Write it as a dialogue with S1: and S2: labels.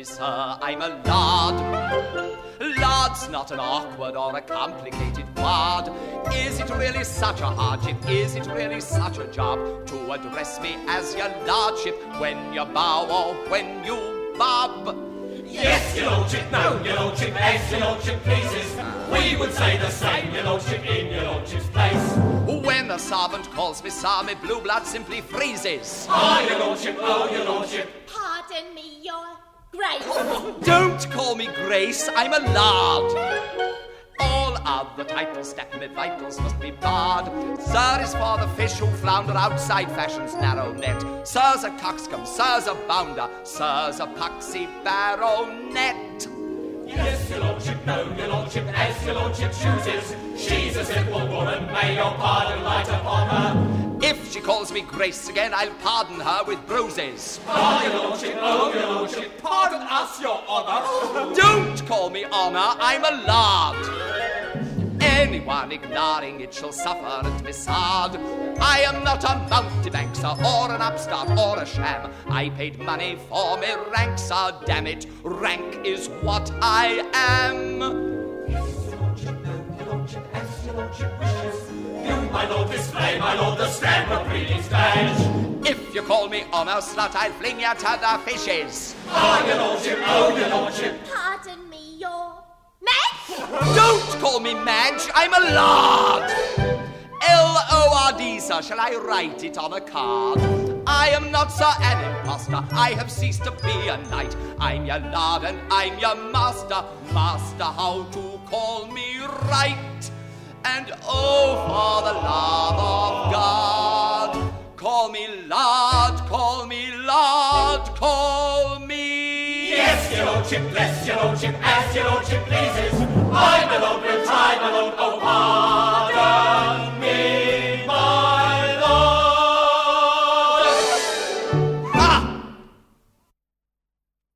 S1: me sir, I'm a lord. Lord's not an awkward or a complicated word. Is it really such a hardship? Is it really such a job to address me as your lordship when you bow or when you bob?
S2: Yes, your lordship, no, your lordship, as your lordship pleases. We would say the same, your lordship, in your lordship's place.
S1: When the servant calls me sir, my blue blood simply freezes.
S2: Ah, your lordship, oh, your lordship.
S3: Pardon me, your grace.
S1: Don't call me Grace, I'm a lord. All other titles that me vitals must be barred. Sir is for the fish who flounder outside fashion's narrow net. Sir's a coxcomb, sir's a bounder, sir's a poxy baronet.
S2: Yes, your lordship, no, your lordship, as your lordship chooses. She's a simple woman, may your pardon light upon her.
S1: If she calls me Grace again, I'll pardon her with bruises.
S2: Ah, your lordship, oh, your lordship, pardon
S1: Don't call me honor, I'm a lord. Anyone ignoring it shall suffer and be sad. I am not a mountebank, sir, or an upstart, or a sham. I paid money for me rank, sir, damn it. Rank is what I am.
S2: Yes, your lordship, no, your lordship, as your lordship wishes. You, my lord, display, my lord, the stamp of breeding's badge.
S1: If you call me honor slut, I'll fling you to the fishes.
S2: Ah, your lordship, oh, your lordship.
S3: Pardon me, your Madge.
S1: Don't call me Madge, I'm a lord. L-O-R-D, sir, shall I write it on a card? I am not, sir, an impostor. I have ceased to be a knight. I'm your lord and I'm your master. Master, how to call me right. And oh, for the love of
S2: lordship, bless your lordship, as your lordship pleases. I, my lord, will try, my lord, oh, pardon.